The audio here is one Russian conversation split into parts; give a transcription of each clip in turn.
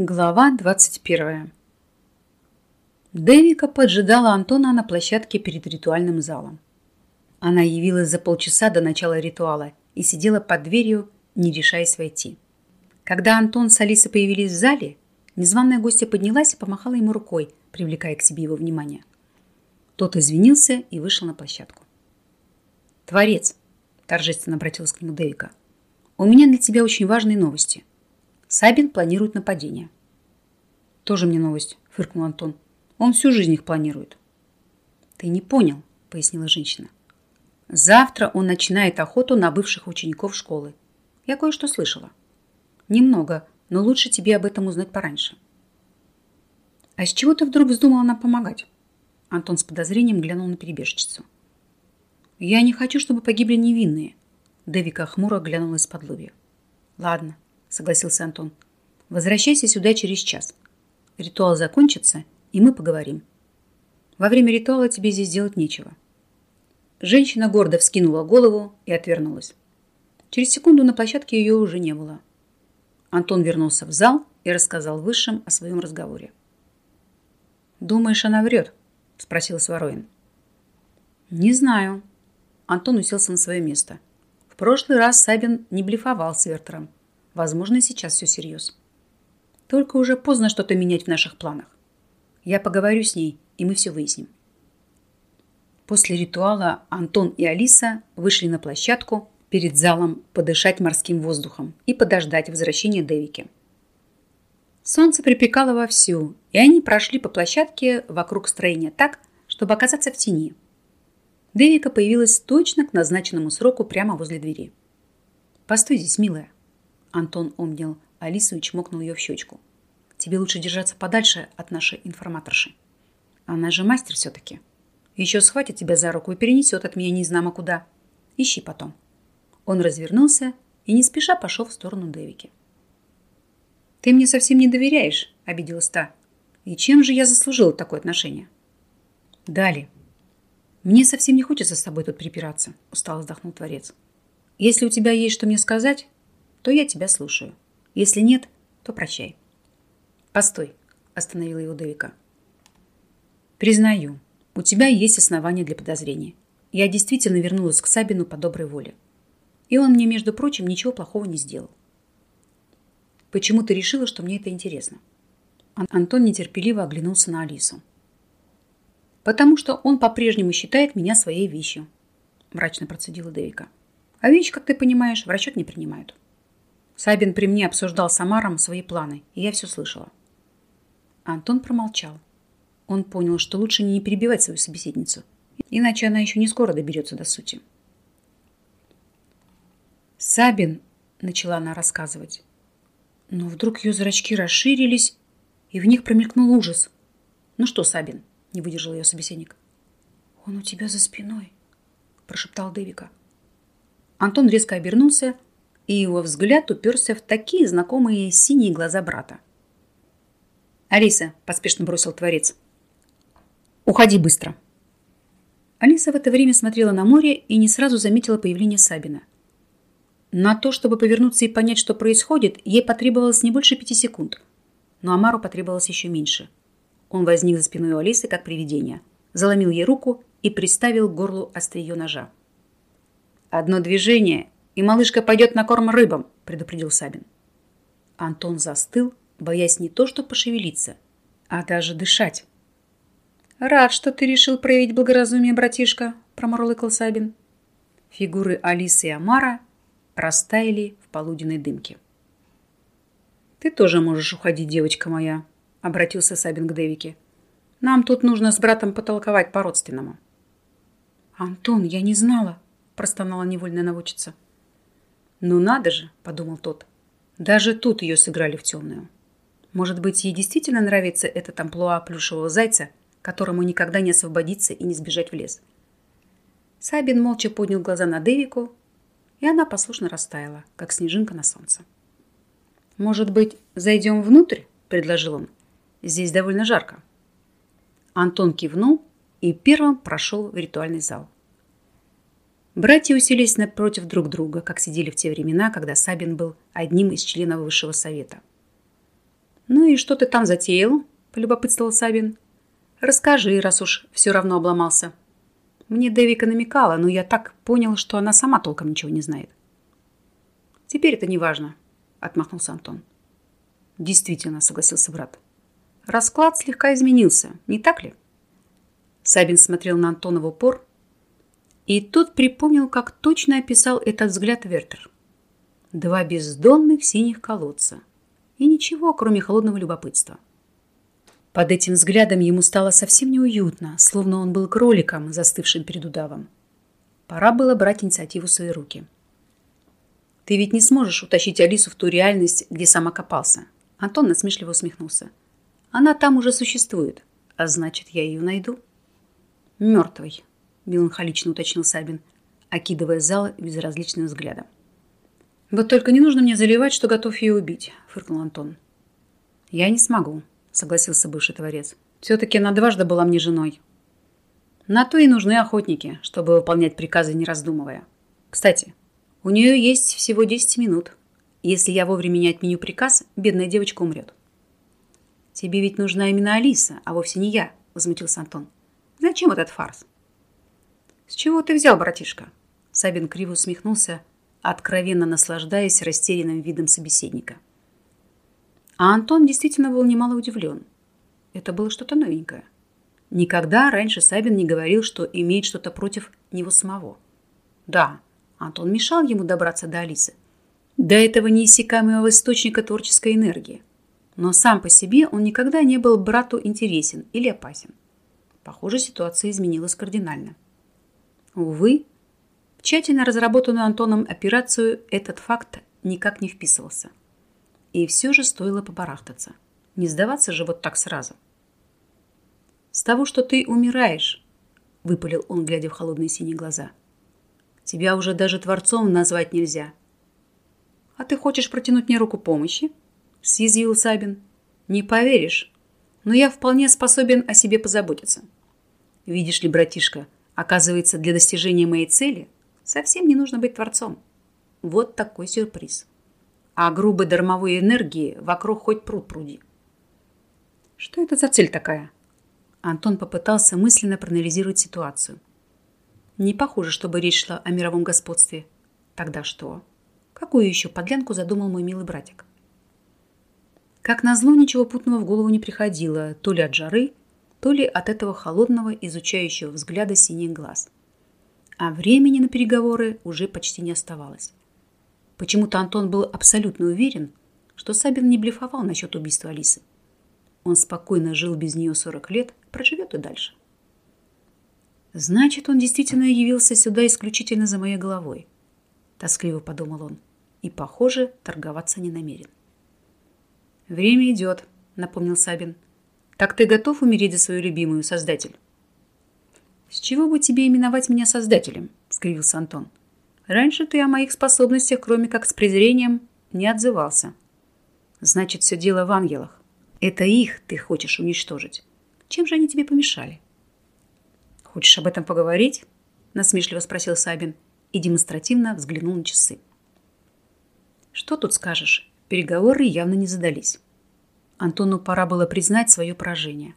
Глава 21. Дэвика поджидала Антона на площадке перед ритуальным залом. Она явилась за полчаса до начала ритуала и сидела под дверью, не решаясь войти. Когда Антон с Алисой появились в зале, незваная гостья поднялась и помахала ему рукой, привлекая к себе его внимание. Тот извинился и вышел на площадку. «Творец», – торжественно обратилась к нему Дэвика, – «у меня для тебя очень важные новости». Сабин планирует нападение. Тоже мне новость, фыркнул Антон. Он всю жизнь их планирует. Ты не понял, пояснила женщина. Завтра он начинает охоту на бывших учеников школы. Я кое-что слышала. Немного, но лучше тебе об этом узнать пораньше. А с чего ты вдруг вздумала нам помогать? Антон с подозрением глянул на перебежчицу. Я не хочу, чтобы погибли невинные. Дэвика хмуро глянула из-под лобья. Ладно, согласился Антон. Возвращайся сюда через час. Ритуал закончится, и мы поговорим. Во время ритуала тебе здесь делать нечего. Женщина гордо вскинула голову и отвернулась. Через секунду на площадке ее уже не было. Антон вернулся в зал и рассказал высшим о своем разговоре. «Думаешь, она врет?» – спросил Свороин. «Не знаю». Антон уселся на свое место. В прошлый раз Сабин не блефовал с Вертером. Возможно, сейчас все серьезно. Только уже поздно что-то менять в наших планах. Я поговорю с ней, и мы все выясним. После ритуала Антон и Алиса вышли на площадку перед залом подышать морским воздухом и подождать возвращения Дэвики. Солнце припекало вовсю, и они прошли по площадке вокруг строения так, чтобы оказаться в тени. Дэвика появилась точно к назначенному сроку прямо возле двери. «Постой здесь, милая», Антон обнял Алису и чмокнул ее в щечку. Тебе лучше держаться подальше от нашей информаторши. Она же мастер все-таки. Еще схватит тебя за руку и перенесет от меня незнамо куда. Ищи потом. Он развернулся и не спеша пошел в сторону Дэвики. «Ты мне совсем не доверяешь», — обиделась та. «И чем же я заслужила такое отношение?» «Дали. Мне совсем не хочется с тобой тут припираться», — устало вздохнул Творец. «Если у тебя есть что мне сказать, то я тебя слушаю. Если нет, то прощай. Постой, остановила его Дэвика. Признаю, у тебя есть основания для подозрения. Я действительно вернулась к Сабину по доброй воле. И он мне, между прочим, ничего плохого не сделал. Почему ты решила, что мне это интересно? Антон нетерпеливо оглянулся на Алису. Потому что он по-прежнему считает меня своей вещью, мрачно процедила Дэвика. А вещи, как ты понимаешь, в расчет не принимают. Сабин при мне обсуждал с Амаром свои планы, и я все слышала. Антон промолчал. Он понял, что лучше не перебивать свою собеседницу, иначе она еще не скоро доберется до сути. «Сабин», — начала она рассказывать, но вдруг ее зрачки расширились, и в них промелькнул ужас. «Ну что, Сабин?» — не выдержал ее собеседник. «Он у тебя за спиной», — прошептал Дэвика. Антон резко обернулся и его взгляд уперся в такие знакомые синие глаза брата. «Алиса», – поспешно бросил творец, – «уходи быстро». Алиса в это время смотрела на море и не сразу заметила появление Сабина. На то, чтобы повернуться и понять, что происходит, ей потребовалось не больше пяти секунд. Но Амару потребовалось еще меньше. Он возник за спиной у Алисы, как привидение, заломил ей руку и приставил к горлу острие ножа. «Одно движение, и малышка пойдет на корм рыбам», – предупредил Сабин. Антон застыл, боясь не то что пошевелиться, а даже дышать. «Рад, что ты решил проявить благоразумие, братишка», – промурлыкал Сабин. Фигуры Алисы и Амара растаяли в полуденной дымке. «Ты тоже можешь уходить, девочка моя», – обратился Сабин к Дэвике. «Нам тут нужно с братом потолковать по-родственному». «Антон, я не знала», – простонала невольная наводчица. «Ну надо же», — подумал тот. «Даже тут ее сыграли в темную. Может быть, ей действительно нравится этот амплуа плюшевого зайца, которому никогда не освободиться и не сбежать в лес». Сабин молча поднял глаза на Дэвику, и она послушно растаяла, как снежинка на солнце. «Может быть, зайдем внутрь?» – предложил он. «Здесь довольно жарко». Антон кивнул и первым прошел в ритуальный зал. Братья уселись напротив друг друга, как сидели в те времена, когда Сабин был одним из членов Высшего Совета. Ну и что ты там затеял?» – полюбопытствовал Сабин. «Расскажи, раз уж все равно обломался». Мне Дэвика намекала, но я так понял, что она сама толком ничего не знает. «Теперь это не важно», – отмахнулся Антон. «Действительно», – согласился брат. «Расклад слегка изменился, не так ли?» Сабин смотрел на Антона в упор, и тут припомнил, как точно описал этот взгляд Вертер. Два бездонных синих колодца. И ничего, кроме холодного любопытства. Под этим взглядом ему стало совсем неуютно, словно он был кроликом, застывшим перед удавом. Пора было брать инициативу в свои руки. «Ты ведь не сможешь утащить Алису в ту реальность, где сам окопался». Антон насмешливо усмехнулся. «Она там уже существует, а значит, я ее найду». «Мертвый», – меланхолично уточнил Сабин, окидывая зал безразличным взглядом. «Вот только не нужно мне заливать, что готов ее убить», – фыркнул Антон. «Я не смогу», согласился бывший творец. Все-таки она дважды была мне женой. На то и нужны охотники, чтобы выполнять приказы, не раздумывая. Кстати, у нее есть всего 10 минут. Если я вовремя не отменю приказ, бедная девочка умрет. Тебе ведь нужна именно Алиса, а вовсе не я, возмутился Антон. Зачем этот фарс? С чего ты взял, братишка? Сабин криво усмехнулся, откровенно наслаждаясь растерянным видом собеседника. — а Антон действительно был немало удивлен. Это было что-то новенькое. Никогда раньше Сабин не говорил, что имеет что-то против него самого. Да, Антон мешал ему добраться до Алисы, до этого неиссякаемого источника творческой энергии. Но сам по себе он никогда не был брату интересен или опасен. Похоже, ситуация изменилась кардинально. Увы, в тщательно разработанную Антоном операцию этот факт никак не вписывался. И все же стоило побарахтаться. Не сдаваться же вот так сразу. «С того, что ты умираешь», — выпалил он, глядя в холодные синие глаза. «Тебя уже даже Творцом назвать нельзя». «А ты хочешь протянуть мне руку помощи?» — съязвил Сабин. «Не поверишь, но я вполне способен о себе позаботиться. Видишь ли, братишка, оказывается, для достижения моей цели совсем не нужно быть Творцом. Вот такой сюрприз» а грубой дармовой энергии вокруг хоть пруд пруди. Что это за цель такая? Антон попытался мысленно проанализировать ситуацию. Не похоже, чтобы речь шла о мировом господстве. Тогда что? Какую еще подлянку задумал мой милый братик? Как назло, ничего путного в голову не приходило, то ли от жары, то ли от этого холодного, изучающего взгляда синих глаз. А времени на переговоры уже почти не оставалось. Почему-то Антон был абсолютно уверен, что Сабин не блефовал насчет убийства Алисы. Он спокойно жил без нее 40 лет, проживет и дальше. Значит, он действительно явился сюда исключительно за моей головой. Тоскливо подумал он. И, похоже, торговаться не намерен. Время идет, напомнил Сабин. Так ты готов умереть за свою любимую, Создатель? С чего бы тебе именовать меня Создателем? Скривился Антон. Раньше ты о моих способностях, кроме как с презрением, не отзывался. Значит, все дело в ангелах. Это их ты хочешь уничтожить. Чем же они тебе помешали? Хочешь об этом поговорить? Насмешливо спросил Сабин и демонстративно взглянул на часы. Что тут скажешь? Переговоры явно не задались. Антону пора было признать свое поражение.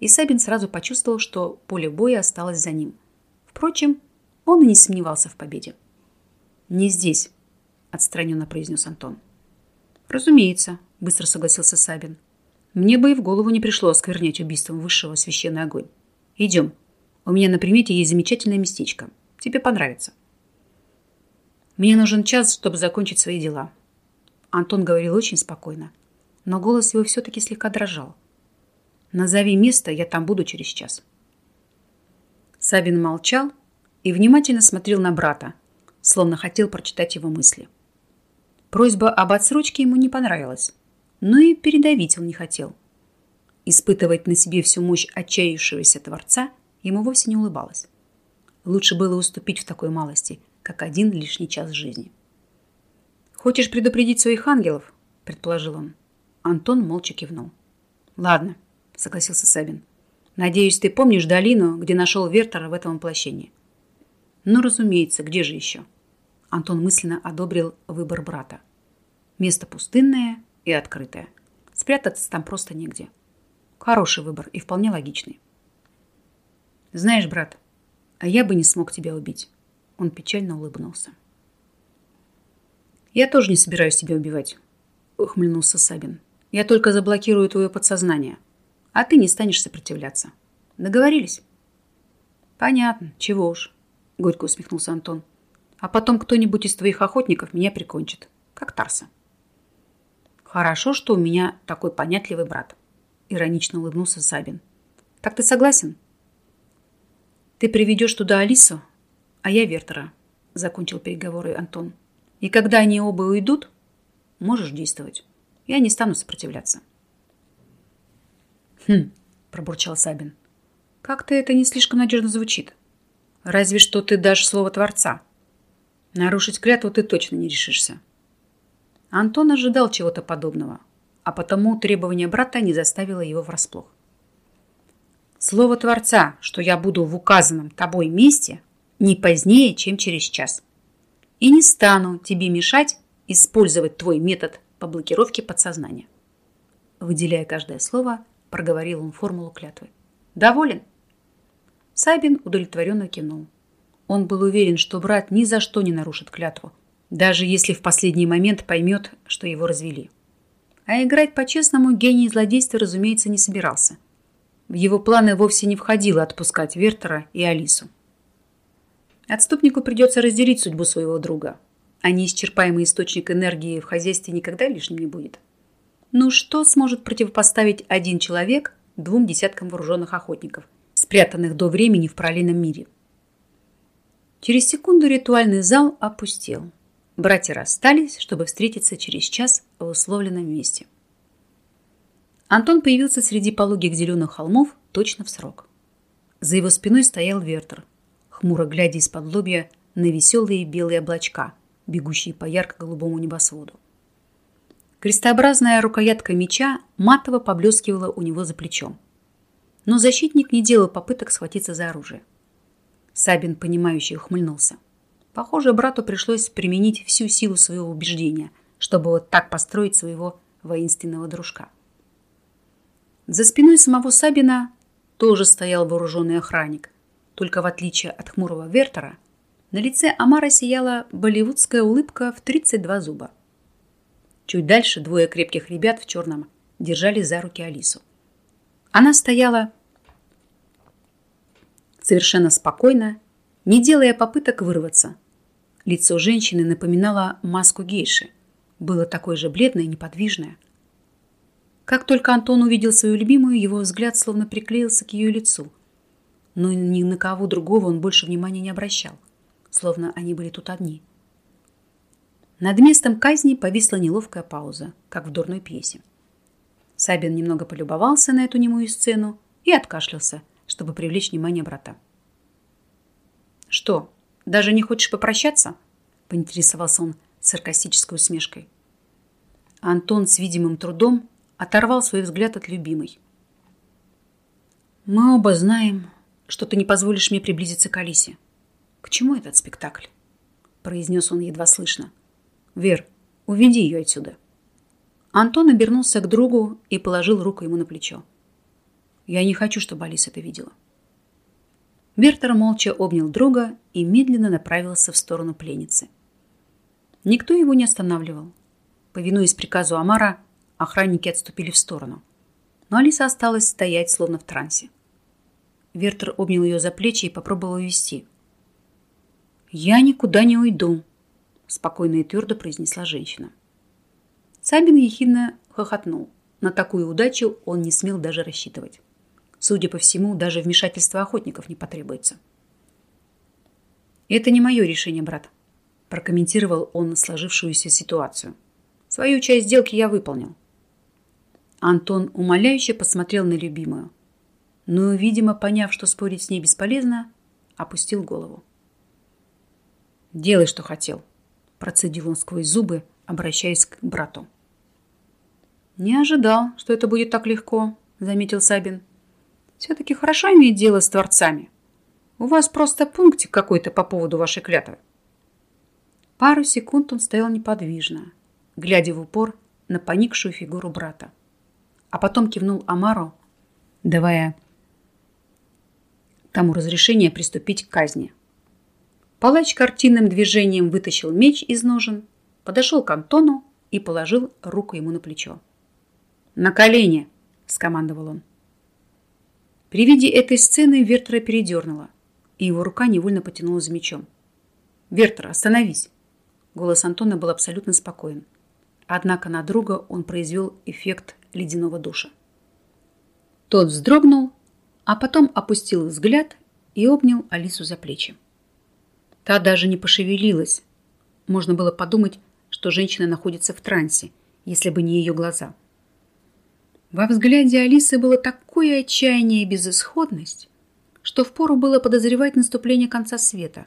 И Сабин сразу почувствовал, что поле боя осталось за ним. Впрочем, он и не сомневался в победе. «Не здесь», – отстраненно произнес Антон. «Разумеется», – быстро согласился Сабин. «Мне бы и в голову не пришло осквернять убийством высшего священный огонь. Идем. У меня на примете есть замечательное местечко. Тебе понравится». «Мне нужен час, чтобы закончить свои дела». Антон говорил очень спокойно, но голос его все-таки слегка дрожал. «Назови место, я там буду через час». Сабин молчал и внимательно смотрел на брата, словно хотел прочитать его мысли. Просьба об отсрочке ему не понравилась, но и передавить он не хотел. Испытывать на себе всю мощь отчаявшегося Творца ему вовсе не улыбалось. Лучше было уступить в такой малости, как один лишний час жизни. «Хочешь предупредить своих ангелов?» – предположил он. Антон молча кивнул. «Ладно», – согласился Сабин. «Надеюсь, ты помнишь долину, где нашел Вертера в этом воплощении?» «Ну, разумеется, где же еще?» Антон мысленно одобрил выбор брата. Место пустынное и открытое, Спрятаться там просто негде. Хороший выбор и вполне логичный. Знаешь, брат, а я бы не смог тебя убить. Он печально улыбнулся. Я тоже не собираюсь тебя убивать, ухмыльнулся Сабин. Я только заблокирую твое подсознание, а ты не станешь сопротивляться. Договорились? Понятно, чего уж, горько усмехнулся Антон. А потом кто-нибудь из твоих охотников меня прикончит, как Тарса. Хорошо, что у меня такой понятливый брат, иронично улыбнулся Сабин. Так ты согласен? Ты приведешь туда Алису, а я Вертера, закончил переговоры Антон. И когда они оба уйдут, можешь действовать. Я не стану сопротивляться. Хм, пробурчал Сабин. Как-то это не слишком надежно звучит. Разве что ты дашь слово Творца. Нарушить клятву ты точно не решишься. Антон ожидал чего-то подобного, а потому требование брата не заставило его врасплох. Слово Творца, что я буду в указанном тобой месте не позднее, чем через час. И не стану тебе мешать использовать твой метод по блокировке подсознания. Выделяя каждое слово, проговорил он формулу клятвы. Доволен? Сабин удовлетворенно кивнул. Он был уверен, что брат ни за что не нарушит клятву, даже если в последний момент поймет, что его развели. А играть по-честному гений злодейства, разумеется, не собирался. В его планы вовсе не входило отпускать Вертера и Алису. Отступнику придется разделить судьбу своего друга, а неисчерпаемый источник энергии в хозяйстве никогда лишним не будет. Ну что сможет противопоставить один человек двум десяткам вооруженных охотников, спрятанных до времени в параллельном мире? Через секунду ритуальный зал опустел. Братья расстались, чтобы встретиться через час в условленном месте. Антон появился среди пологих зеленых холмов точно в срок. За его спиной стоял Вертер, хмуро глядя из-под лобья на веселые белые облачка, бегущие по ярко-голубому небосводу. Крестообразная рукоятка меча матово поблескивала у него за плечом. Но защитник не делал попыток схватиться за оружие. Сабин, понимающий, ухмыльнулся. Похоже, брату пришлось применить всю силу своего убеждения, чтобы вот так построить своего воинственного дружка. За спиной самого Сабина тоже стоял вооруженный охранник, только в отличие от хмурого Вертера, на лице Амара сияла болливудская улыбка в 32 зуба. Чуть дальше двое крепких ребят в черном держали за руки Алису. Она стояла совершенно спокойно, не делая попыток вырваться. Лицо женщины напоминало маску гейши. Было такое же бледное и неподвижное. Как только Антон увидел свою любимую, его взгляд словно приклеился к ее лицу. Но ни на кого другого он больше внимания не обращал, словно они были тут одни. Над местом казни повисла неловкая пауза, как в дурной пьесе. Сабин немного полюбовался на эту немую сцену и откашлялся – чтобы привлечь внимание брата. «Что, даже не хочешь попрощаться?» – поинтересовался он с саркастической усмешкой. Антон с видимым трудом оторвал свой взгляд от любимой. «Мы оба знаем, что ты не позволишь мне приблизиться к Алисе. К чему этот спектакль?» – произнес он едва слышно. «Вер, уведи ее отсюда». Антон обернулся к другу и положил руку ему на плечо. Я не хочу, чтобы Алиса это видела. Вертер молча обнял друга и медленно направился в сторону пленницы. Никто его не останавливал. Повинуясь приказу Амара, охранники отступили в сторону. Но Алиса осталась стоять, словно в трансе. Вертер обнял ее за плечи и попробовал увести. «Я никуда не уйду», – спокойно и твердо произнесла женщина. Сабин ехидно хохотнул. На такую удачу он не смел даже рассчитывать. Судя по всему, даже вмешательство охотников не потребуется. «Это не мое решение, брат», – прокомментировал он сложившуюся ситуацию. «Свою часть сделки я выполнил». Антон умоляюще посмотрел на любимую, но, видимо, поняв, что спорить с ней бесполезно, опустил голову. «Делай, что хотел», – процедил он сквозь зубы, обращаясь к брату. «Не ожидал, что это будет так легко», – заметил Сабин. Все-таки хорошо иметь дело с творцами. У вас просто пунктик какой-то по поводу вашей клятвы. Пару секунд он стоял неподвижно, глядя в упор на поникшую фигуру брата. а потом кивнул Амару, давая тому разрешение приступить к казни. Палач картинным движением вытащил меч из ножен, подошел к Антону и положил руку ему на плечо. «На колени!» – скомандовал он. При виде этой сцены Вертера передернула, и его рука невольно потянулась за мечом. «Вертер, остановись!» Голос Антона был абсолютно спокоен. Однако на друга он произвел эффект ледяного душа. Тот вздрогнул, а потом опустил взгляд и обнял Алису за плечи. Та даже не пошевелилась. Можно было подумать, что женщина находится в трансе, если бы не ее глаза. Во взгляде Алисы было такое отчаяние и безысходность, что впору было подозревать наступление конца света.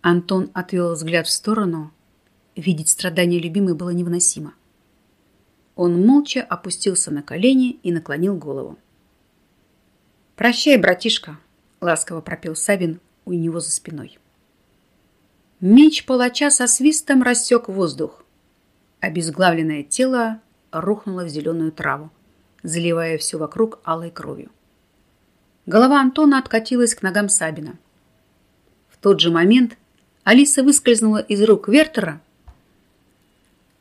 Антон отвел взгляд в сторону. Видеть страдания любимой было невыносимо. Он молча опустился на колени и наклонил голову. «Прощай, братишка!» — ласково пропел Сабин у него за спиной. Меч палача со свистом рассек воздух. Обезглавленное тело рухнуло в зеленую траву, заливая все вокруг алой кровью. Голова Антона откатилась к ногам Сабина. В тот же момент Алиса выскользнула из рук Вертера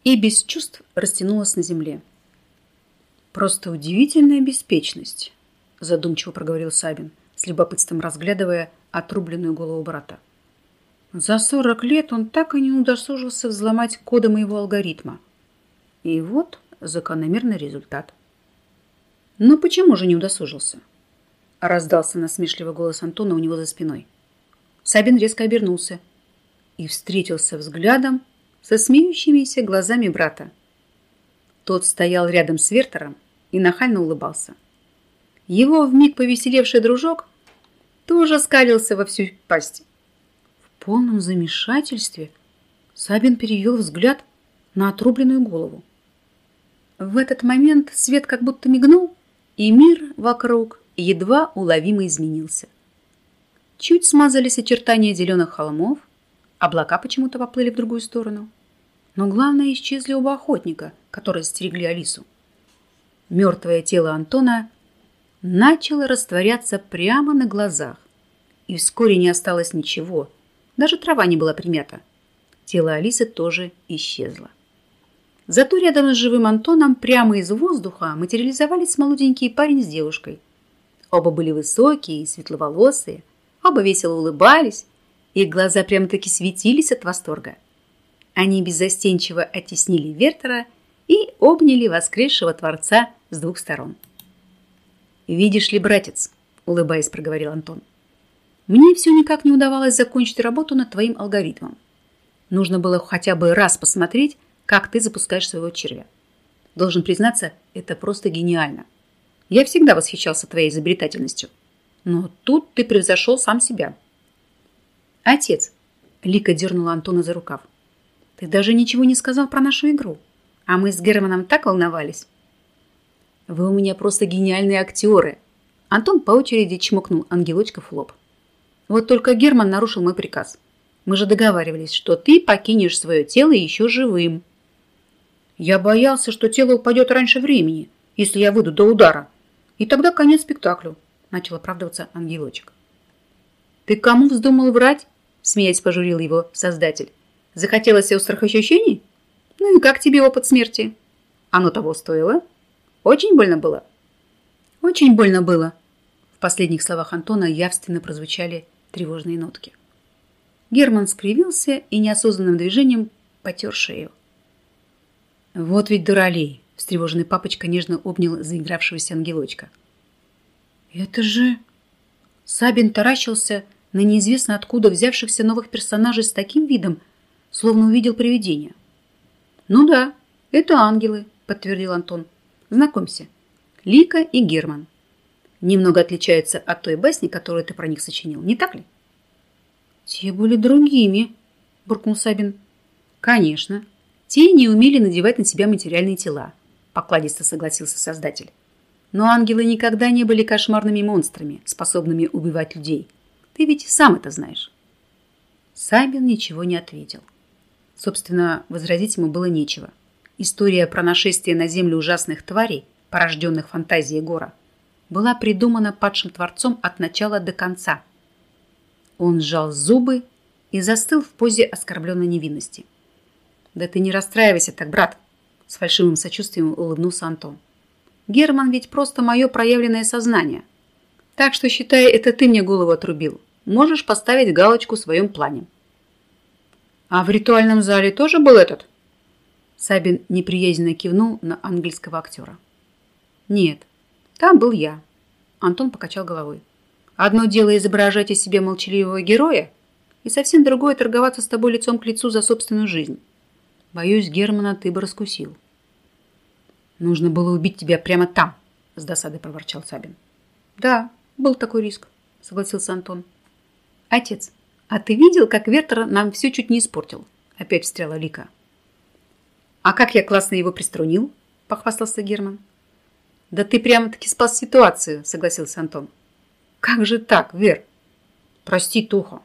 и без чувств растянулась на земле. «Просто удивительная беспечность», – задумчиво проговорил Сабин, с любопытством разглядывая отрубленную голову брата. «За сорок лет он так и не удосужился взломать коды моего алгоритма. И вот закономерный результат». «Но почему же не удосужился?» – раздался насмешливый голос Антона у него за спиной. Сабин резко обернулся и встретился взглядом со смеющимися глазами брата. Тот стоял рядом с Вертером и нахально улыбался. Его вмиг повеселевший дружок тоже скалился во всю пасть. Полном замешательстве Сабин перевел взгляд на отрубленную голову. В этот момент свет как будто мигнул, и мир вокруг едва уловимо изменился. Чуть смазались очертания зеленых холмов, облака почему-то поплыли в другую сторону. Но главное, исчезли оба охотника, которые стерегли Алису. Мертвое тело Антона начало растворяться прямо на глазах, и вскоре не осталось ничего, даже трава не была примята. Тело Алисы тоже исчезло. Зато рядом с живым Антоном прямо из воздуха материализовались молоденький парень с девушкой. Оба были высокие и светловолосые, оба весело улыбались, их глаза прямо-таки светились от восторга. Они беззастенчиво оттеснили Вертера и обняли воскресшего Творца с двух сторон. «Видишь ли, братец», — улыбаясь, проговорил Антон, «мне все никак не удавалось закончить работу над твоим алгоритмом. Нужно было хотя бы раз посмотреть, как ты запускаешь своего червя. Должен признаться, это просто гениально. Я всегда восхищался твоей изобретательностью. Но тут ты превзошел сам себя». «Отец», — Лика дернула Антона за рукав, — ты даже ничего не сказал про нашу игру. А мы с Германом так волновались. Вы у меня просто гениальные актеры. Антон по очереди чмокнул ангелочка в лоб. Вот только Герман нарушил мой приказ. Мы же договаривались, что ты покинешь свое тело еще живым. Я боялся, что тело упадет раньше времени, если я выйду до удара. И тогда конец спектаклю, начал оправдываться ангелочек. Ты кому вздумал врать? Смеясь пожурил его создатель. Захотелось острых ощущений? Ну и как тебе опыт смерти? Оно того стоило? Очень больно было? Очень больно было. В последних словах Антона явственно прозвучали тревожные нотки. Герман скривился и неосознанным движением потер шею. «Вот ведь дуралей!» – встревоженный папочка нежно обнял заигравшегося ангелочка. «Это же...» Сабин таращился на неизвестно откуда взявшихся новых персонажей с таким видом, словно увидел привидение. «Ну да, это ангелы», – подтвердил Антон. «Знакомься, Лика и Герман. Немного отличаются от той басни, которую ты про них сочинил, не так ли?» «Те были другими», – буркнул Сабин. «Конечно. Те не умели надевать на себя материальные тела», – покладисто согласился создатель. «Но ангелы никогда не были кошмарными монстрами, способными убивать людей. Ты ведь сам это знаешь». Сабин ничего не ответил. Собственно, возразить ему было нечего. История про нашествие на землю ужасных тварей порожденных фантазией Гора, была придумана падшим творцом от начала до конца. Он сжал зубы и застыл в позе оскорбленной невинности. «Да ты не расстраивайся так, брат!» С фальшивым сочувствием улыбнулся Антон. «Герман ведь просто мое проявленное сознание. Так что, считай, это ты мне голову отрубил. Можешь поставить галочку в своем плане». «А в ритуальном зале тоже был этот?» Сабин неприязненно кивнул на английского актера. «Нет, там был я», – Антон покачал головой. «Одно дело изображать из себя молчаливого героя, и совсем другое торговаться с тобой лицом к лицу за собственную жизнь. Боюсь, Германа ты бы раскусил». «Нужно было убить тебя прямо там», – с досадой проворчал Сабин. «Да, был такой риск», – согласился Антон. «Отец, а ты видел, как Вертер нам все чуть не испортил?» – опять встряла Лика. «А как я классно его приструнил?» – похвастался Герман. «Да ты прямо-таки спас ситуацию», – согласился Антон. «Как же так, Вер?» «Прости, Туха».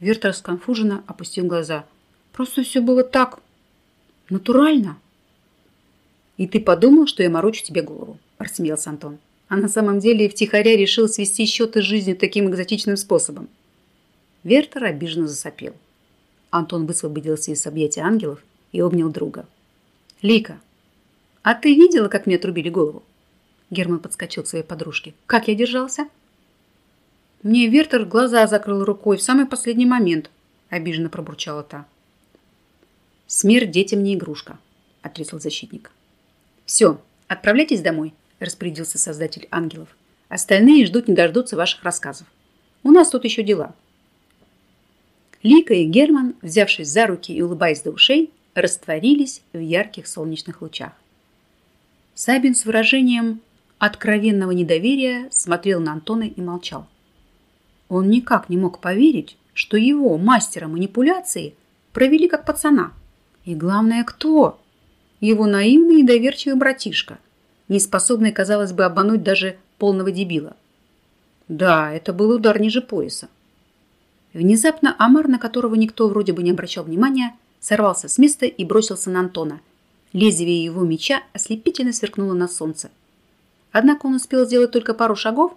Вертер сконфуженно опустил глаза. «Просто все было так натурально». «И ты подумал, что я морочу тебе голову?» – рассмеялся Антон. А на самом деле втихаря решил свести счеты с жизнью таким экзотичным способом. Вертер обиженно засопел. Антон высвободился из объятия ангелов и обнял друга. «Лика, а ты видела, как мне отрубили голову?» Герман подскочил к своей подружке. «Как я держался?» Мне Вертер глаза закрыл рукой в самый последний момент, обиженно пробурчала та. «Смерть детям не игрушка», – отрезал защитник. «Все, отправляйтесь домой», – распорядился создатель ангелов. «Остальные ждут не дождутся ваших рассказов. У нас тут еще дела». Лика и Герман, взявшись за руки и улыбаясь до ушей, растворились в ярких солнечных лучах. Сабин с выражением откровенного недоверия смотрел на Антона и молчал. Он никак не мог поверить, что его, мастера манипуляции, провели как пацана. И главное, кто? Его наивный и доверчивый братишка, не способный, казалось бы, обмануть даже полного дебила. Да, это был удар ниже пояса. Внезапно Амар, на которого никто вроде бы не обращал внимания, сорвался с места и бросился на Антона. Лезвие его меча ослепительно сверкнуло на солнце. Однако он успел сделать только пару шагов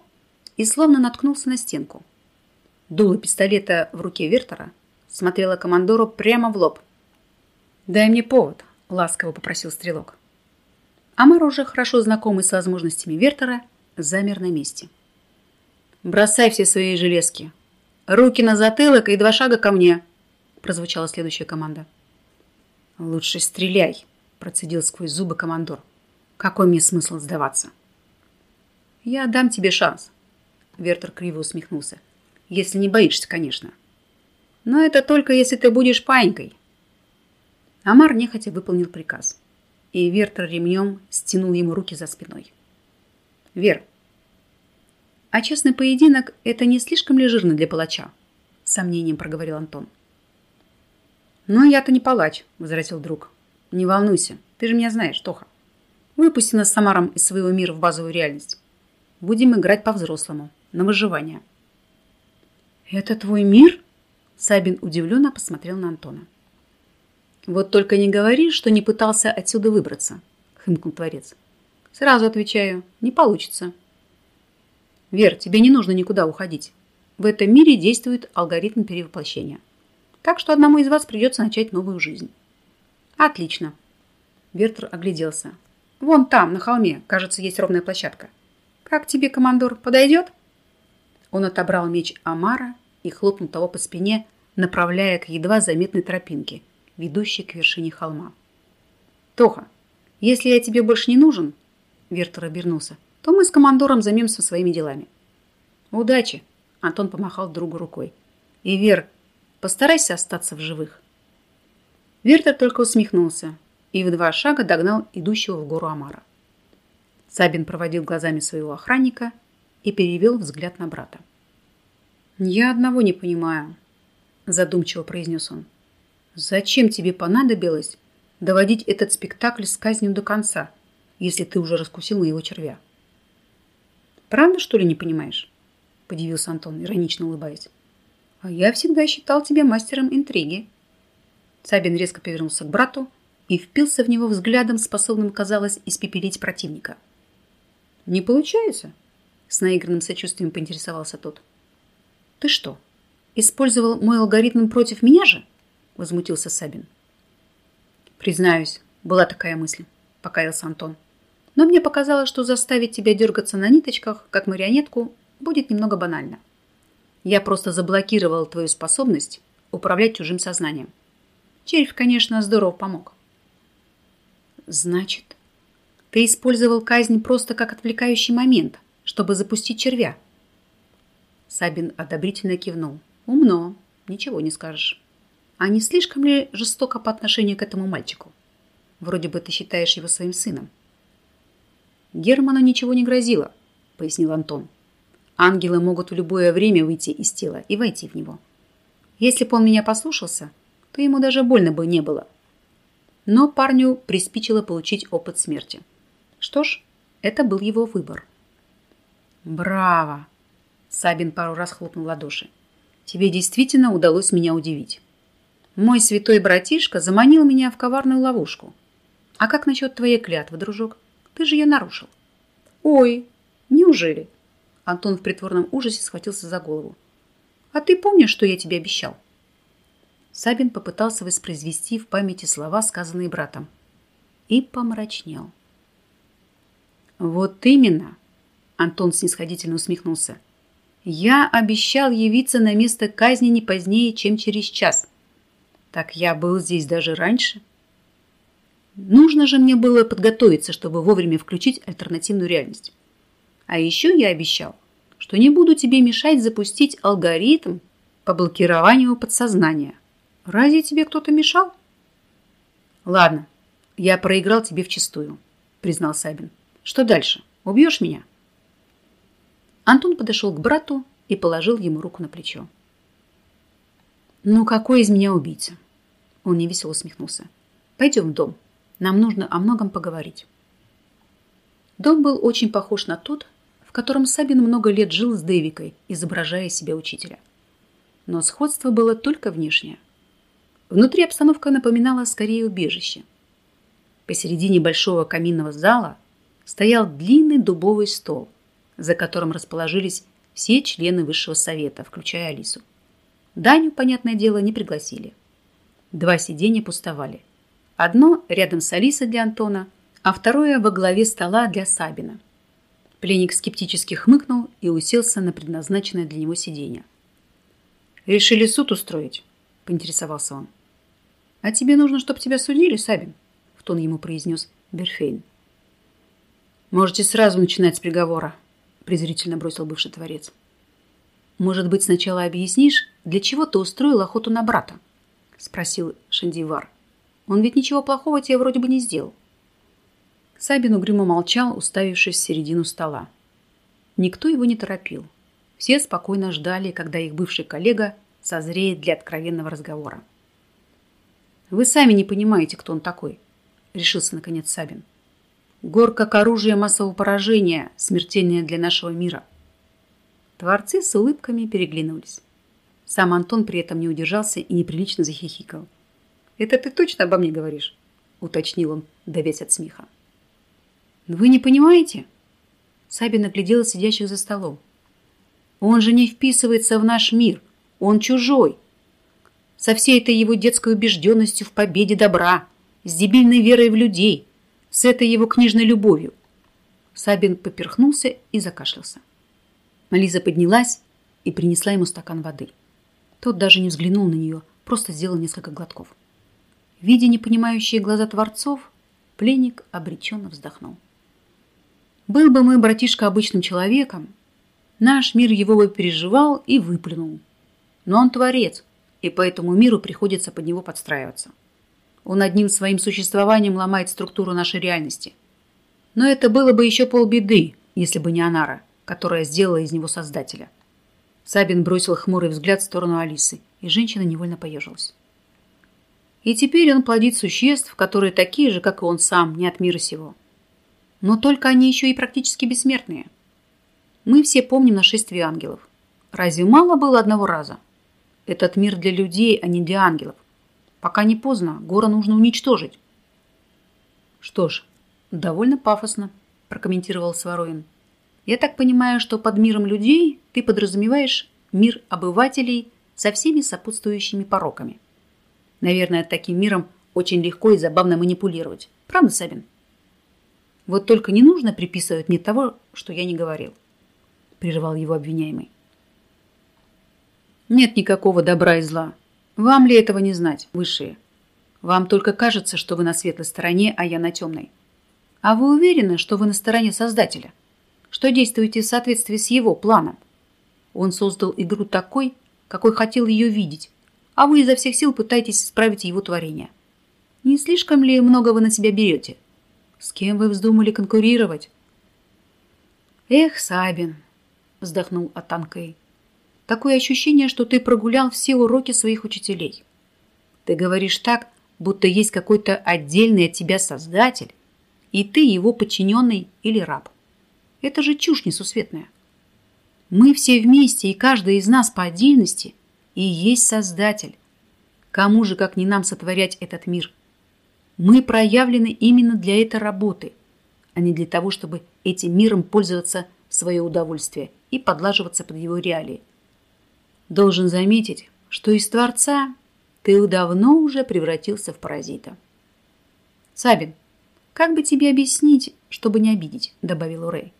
и словно наткнулся на стенку. Дуло пистолета в руке Вертера смотрела командору прямо в лоб. «Дай мне повод», — ласково попросил стрелок. Амар, уже хорошо знакомый с возможностями Вертера, замер на месте. «Бросай все свои железки. Руки на затылок и два шага ко мне», — прозвучала следующая команда. «Лучше стреляй», – процедил сквозь зубы командор. «Какой мне смысл сдаваться?» «Я дам тебе шанс», – Вертер криво усмехнулся. «Если не боишься, конечно. Но это только если ты будешь паинькой». Амар нехотя выполнил приказ, и Вертер ремнем стянул ему руки за спиной. «Вер, а честный поединок – это не слишком ли жирно для палача?» – сомнением проговорил Антон. «Ну, я-то не палач», — возразил друг. «Не волнуйся, ты же меня знаешь, Тоха. Выпусти нас с Самаром из своего мира в базовую реальность. Будем играть по-взрослому, на выживание». «Это твой мир?» Сабин удивленно посмотрел на Антона. «Вот только не говори, что не пытался отсюда выбраться», — хмыкнул Творец. «Сразу отвечаю, не получится». «Вер, тебе не нужно никуда уходить. В этом мире действует алгоритм перевоплощения. Так что одному из вас придется начать новую жизнь. Отлично. Вертер огляделся. Вон там, на холме, кажется, есть ровная площадка. Как тебе, командор, подойдет? Он отобрал меч Амара и хлопнул того по спине, направляя к едва заметной тропинке, ведущей к вершине холма. Тоха, если я тебе больше не нужен, Вертер обернулся, то мы с командором займемся своими делами. Удачи, Антон помахал другу рукой. И Вер, Постарайся остаться в живых. Вертер только усмехнулся и в два шага догнал идущего в гору Амара. Сабин проводил глазами своего охранника и перевел взгляд на брата. «Я одного не понимаю», – задумчиво произнес он. «Зачем тебе понадобилось доводить этот спектакль с казнью до конца, если ты уже раскусил моего червя?» «Правда, что ли, не понимаешь?» – подивился Антон, иронично улыбаясь. А я всегда считал тебя мастером интриги. Сабин резко повернулся к брату и впился в него взглядом, способным, казалось, испепелить противника. Не получается? С наигранным сочувствием поинтересовался тот. Ты что, использовал мой алгоритм против меня же? Возмутился Сабин. Признаюсь, была такая мысль, покаялся Антон. Но мне показалось, что заставить тебя дергаться на ниточках, как марионетку, будет немного банально. Я просто заблокировал твою способность управлять чужим сознанием. Червь, конечно, здорово помог. Значит, ты использовал казнь просто как отвлекающий момент, чтобы запустить червя. Сабин одобрительно кивнул. Умно, ничего не скажешь. А не слишком ли жестоко по отношению к этому мальчику? Вроде бы ты считаешь его своим сыном. Герману ничего не грозило, пояснил Антон. Ангелы могут в любое время выйти из тела и войти в него. Если бы он меня послушался, то ему даже больно бы не было. Но парню приспичило получить опыт смерти. Что ж, это был его выбор. «Браво!» Сабин пару раз хлопнул ладоши. «Тебе действительно удалось меня удивить. Мой святой братишка заманил меня в коварную ловушку. А как насчет твоей клятвы, дружок? Ты же ее нарушил». «Ой, неужели?» Антон в притворном ужасе схватился за голову. «А ты помнишь, что я тебе обещал?» Сабин попытался воспроизвести в памяти слова, сказанные братом. И помрачнел. «Вот именно!» Антон снисходительно усмехнулся. «Я обещал явиться на место казни не позднее, чем через час. Так я был здесь даже раньше. Нужно же мне было подготовиться, чтобы вовремя включить альтернативную реальность. А еще я обещал, что не буду тебе мешать запустить алгоритм по блокированию подсознания. Разве тебе кто-то мешал? Ладно, я проиграл тебе вчистую, признал Сабин. Что дальше? Убьешь меня? Антон подошел к брату и положил ему руку на плечо. «Ну, какой из меня убийца?» Он невесело усмехнулся. «Пойдем в дом. Нам нужно о многом поговорить». Дом был очень похож на тот, в котором Сабин много лет жил с Дэвикой, изображая себя учителя. Но сходство было только внешнее. Внутри обстановка напоминала скорее убежище. Посередине большого каминного зала стоял длинный дубовый стол, за которым расположились все члены высшего совета, включая Алису. Даню, понятное дело, не пригласили. Два сиденья пустовали. Одно рядом с Алисой для Антона, а второе во главе стола для Сабина – Пленник скептически хмыкнул и уселся на предназначенное для него сиденье. «Решили суд устроить?» – поинтересовался он. «А тебе нужно, чтобы тебя судили, Сабин?» – в тон ему произнес Берфейн. «Можете сразу начинать с приговора», – презрительно бросил бывший творец. «Может быть, сначала объяснишь, для чего ты устроил охоту на брата?» – спросил Шандивар. «Он ведь ничего плохого тебе вроде бы не сделал». Сабин угрюмо молчал, уставившись в середину стола. Никто его не торопил. Все спокойно ждали, когда их бывший коллега созреет для откровенного разговора. «Вы сами не понимаете, кто он такой», — решился наконец Сабин. «Гор как оружие массового поражения, смертельное для нашего мира». Творцы с улыбками переглянулись. Сам Антон при этом не удержался и неприлично захихикал. «Это ты точно обо мне говоришь?» — уточнил он, давясь от смеха. Вы не понимаете? Сабин оглядела сидящих за столом. Он же не вписывается в наш мир. Он чужой. Со всей этой его детской убежденностью в победе добра, с дебильной верой в людей, с этой его книжной любовью. Сабин поперхнулся и закашлялся. Лиза поднялась и принесла ему стакан воды. Тот даже не взглянул на нее, просто сделал несколько глотков. Видя непонимающие глаза творцов, пленник обреченно вздохнул. Был бы мой братишка обычным человеком, наш мир его бы переживал и выплюнул. Но он творец, и поэтому миру приходится под него подстраиваться. Он одним своим существованием ломает структуру нашей реальности. Но это было бы еще полбеды, если бы не Анара, которая сделала из него создателя. Сабин бросил хмурый взгляд в сторону Алисы, и женщина невольно поежилась. И теперь он плодит существ, которые такие же, как и он сам, не от мира сего. Но только они еще и практически бессмертные. Мы все помним нашествие ангелов. Разве мало было одного раза? Этот мир для людей, а не для ангелов. Пока не поздно, гора нужно уничтожить. Что ж, довольно пафосно, прокомментировал Свароин. Я так понимаю, что под миром людей ты подразумеваешь мир обывателей со всеми сопутствующими пороками. Наверное, таким миром очень легко и забавно манипулировать. Правда, Сабин? Вот только не нужно приписывать мне того, что я не говорил. Прервал его обвиняемый. Нет никакого добра и зла. Вам ли этого не знать, высшие? Вам только кажется, что вы на светлой стороне, а я на темной. А вы уверены, что вы на стороне Создателя? Что действуете в соответствии с его планом? Он создал игру такой, какой хотел ее видеть, а вы изо всех сил пытаетесь исправить его творение. Не слишком ли много вы на себя берете? С кем вы вздумали конкурировать? Эх, Сабин, вздохнул Атанкей. Такое ощущение, что ты прогулял все уроки своих учителей. Ты говоришь так, будто есть какой-то отдельный от тебя создатель, и ты его подчиненный или раб. Это же чушь несусветная. Мы все вместе, и каждый из нас по отдельности, и есть Создатель. Кому же, как не нам, сотворять этот мир? Мы проявлены именно для этой работы, а не для того, чтобы этим миром пользоваться в свое удовольствие и подлаживаться под его реалии. Должен заметить, что из Творца ты давно уже превратился в паразита. Сабин, как бы тебе объяснить, чтобы не обидеть, добавил Рэй.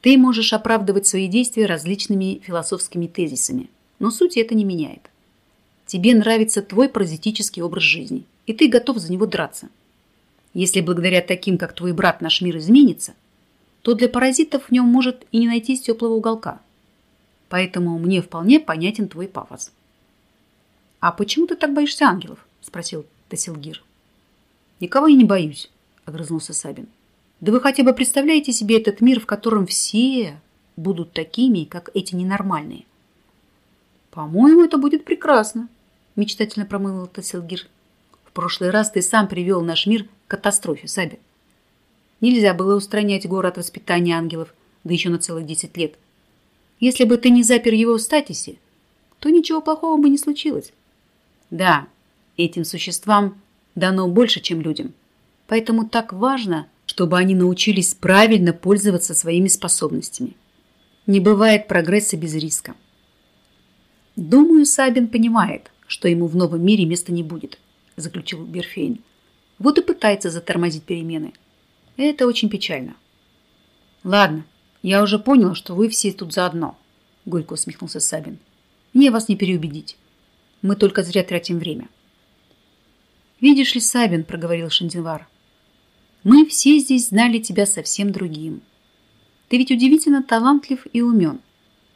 Ты можешь оправдывать свои действия различными философскими тезисами, но суть это не меняет. Тебе нравится твой паразитический образ жизни, и ты готов за него драться. Если благодаря таким, как твой брат, наш мир изменится, то для паразитов в нем может и не найтись теплого уголка. Поэтому мне вполне понятен твой пафос. «А почему ты так боишься ангелов?» – спросил Тасилгир. «Никого я не боюсь», – огрызнулся Сабин. «Да вы хотя бы представляете себе этот мир, в котором все будут такими, как эти ненормальные?» «По-моему, это будет прекрасно», – мечтательно промылил Тасилгир. «В прошлый раз ты сам привел наш мир к катастрофе, Сабин. Нельзя было устранять город воспитания ангелов, да еще на целых десять лет. Если бы ты не запер его в статисе, то ничего плохого бы не случилось. Да, этим существам дано больше, чем людям. Поэтому так важно, чтобы они научились правильно пользоваться своими способностями. Не бывает прогресса без риска. Думаю, Сабин понимает, что ему в новом мире места не будет, заключил Берфейн. Вот и пытается затормозить перемены. Это очень печально. Ладно, я уже понял, что вы все тут заодно, горько усмехнулся Сабин. Мне вас не переубедить. Мы только зря тратим время. «Видишь ли, Сабин», — проговорил Шандинвар, — «мы все здесь знали тебя совсем другим. Ты ведь удивительно талантлив и умен.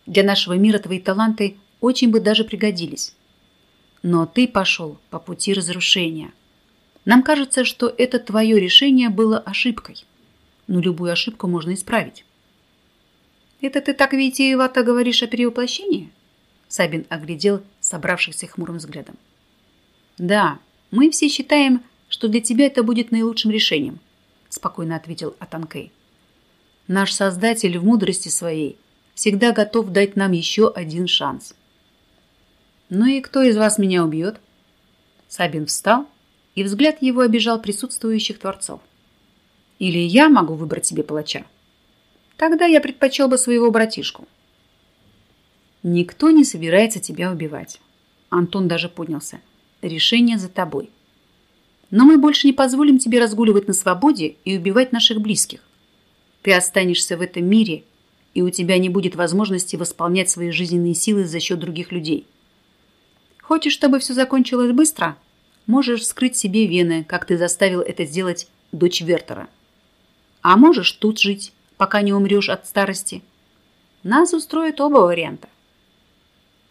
Для нашего мира твои таланты очень бы даже пригодились. Но ты пошел по пути разрушения. Нам кажется, что это твое решение было ошибкой. Но любую ошибку можно исправить». «Это ты так витиевато говоришь о перевоплощении?» Сабин оглядел собравшихся хмурым взглядом. «Да, мы все считаем, что для тебя это будет наилучшим решением», спокойно ответил Атанкей. «Наш Создатель в мудрости своей всегда готов дать нам еще один шанс». «Ну и кто из вас меня убьет?» Сабин встал, и взгляд его обижал присутствующих творцов. «Или я могу выбрать себе палача?» Тогда я предпочел бы своего братишку. Никто не собирается тебя убивать. Антон даже поднялся. Решение за тобой. Но мы больше не позволим тебе разгуливать на свободе и убивать наших близких. Ты останешься в этом мире, и у тебя не будет возможности восполнять свои жизненные силы за счет других людей. Хочешь, чтобы все закончилось быстро? Можешь скрыть себе вены, как ты заставил это сделать дочь Вертера. А можешь тут жить, пока не умрешь от старости. Нас устроит оба варианта.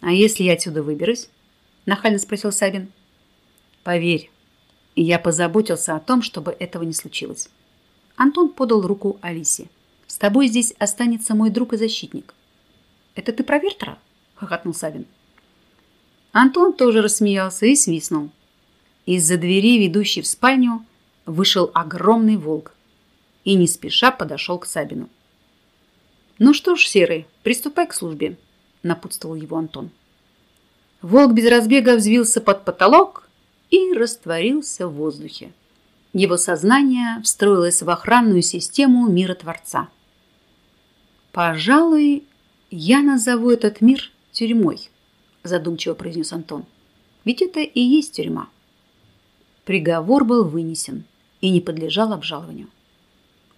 «А если я отсюда выберусь?» – нахально спросил Сабин. «Поверь, я позаботился о том, чтобы этого не случилось». Антон подал руку Алисе. «С тобой здесь останется мой друг и защитник». «Это ты про Вертера?» – хохотнул Сабин. Антон тоже рассмеялся и свистнул. Из-за двери, ведущей в спальню, вышел огромный волк и не спеша подошел к Сабину. «Ну что ж, Серый, приступай к службе», – напутствовал его Антон. Волк без разбега взвился под потолок и растворился в воздухе. Его сознание встроилось в охранную систему мира Творца. Пожалуй, я назову этот мир тюрьмой, задумчиво произнес Антон. Ведь это и есть тюрьма. Приговор был вынесен и не подлежал обжалованию.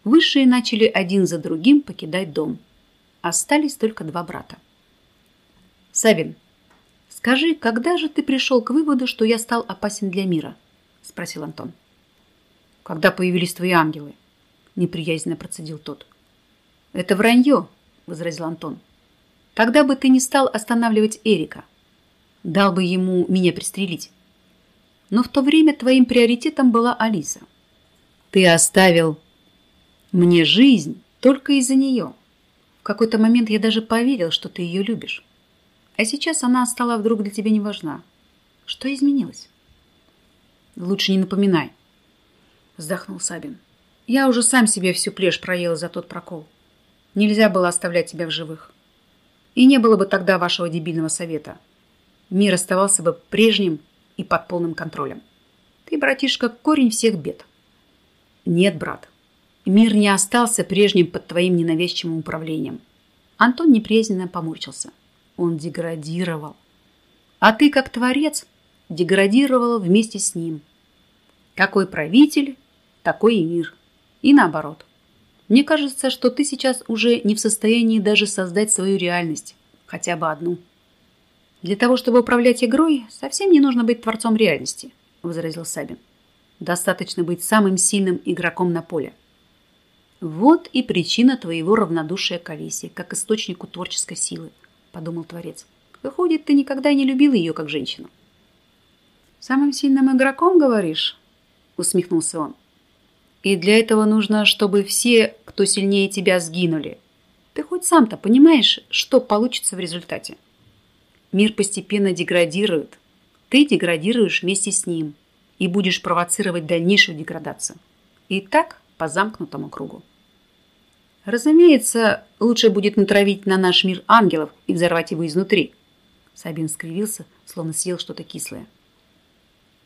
Высшие начали один за другим покидать дом. Остались только два брата. «Савин, скажи, когда же ты пришел к выводу, что я стал опасен для мира?» – спросил Антон. «Когда появились твои ангелы?» – неприязненно процедил тот. «Это вранье», – возразил Антон. «Тогда бы ты не стал останавливать Эрика. Дал бы ему меня пристрелить. Но в то время твоим приоритетом была Алиса. Ты оставил мне жизнь только из-за нее. В какой-то момент я даже поверил, что ты ее любишь. А сейчас она стала вдруг для тебя не важна. Что изменилось? Лучше не напоминай. Вздохнул Сабин. Я уже сам себе всю плешь проел за тот прокол. Нельзя было оставлять тебя в живых. И не было бы тогда вашего дебильного совета. Мир оставался бы прежним и под полным контролем. Ты, братишка, корень всех бед. Нет, брат. Мир не остался прежним под твоим ненавязчивым управлением. Антон неприязненно поморщился. Он деградировал. А ты, как творец, деградировал вместе с ним. Какой правитель, такой и мир. И наоборот. Мне кажется, что ты сейчас уже не в состоянии даже создать свою реальность, хотя бы одну. Для того, чтобы управлять игрой, совсем не нужно быть творцом реальности, возразил Сабин. Достаточно быть самым сильным игроком на поле. Вот и причина твоего равнодушия к Алисе, как источнику творческой силы, подумал творец. Выходит, ты никогда не любил ее как женщину. Самым сильным игроком, говоришь? Усмехнулся он. И для этого нужно, чтобы все, кто сильнее тебя, сгинули. Ты хоть сам-то понимаешь, что получится в результате? Мир постепенно деградирует. Ты деградируешь вместе с ним и будешь провоцировать дальнейшую деградацию. И так по замкнутому кругу. Разумеется, лучше будет натравить на наш мир ангелов и взорвать его изнутри. Сабин скривился, словно съел что-то кислое.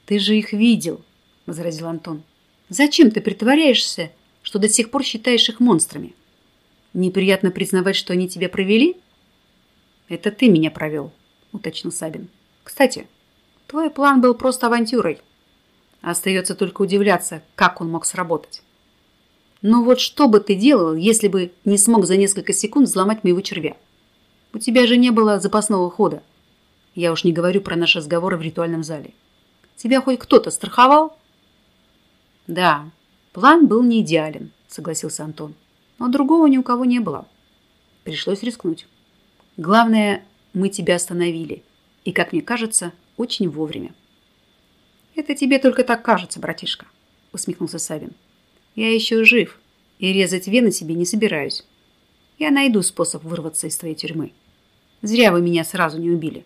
«Ты же их видел», — возразил Антон. Зачем ты притворяешься, что до сих пор считаешь их монстрами? Неприятно признавать, что они тебя провели? Это ты меня провел, уточнил Сабин. Кстати, твой план был просто авантюрой. Остается только удивляться, как он мог сработать. Но вот что бы ты делал, если бы не смог за несколько секунд взломать моего червя? У тебя же не было запасного хода. Я уж не говорю про наши разговоры в ритуальном зале. Тебя хоть кто-то страховал? Да, план был не идеален, согласился Антон. Но другого ни у кого не было. Пришлось рискнуть. Главное, мы тебя остановили. И, как мне кажется, очень вовремя. Это тебе только так кажется, братишка, усмехнулся Савин. Я еще жив и резать вены себе не собираюсь. Я найду способ вырваться из твоей тюрьмы. Зря вы меня сразу не убили.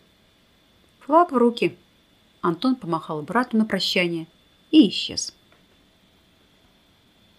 Флаг в руки. Антон помахал брату на прощание и исчез.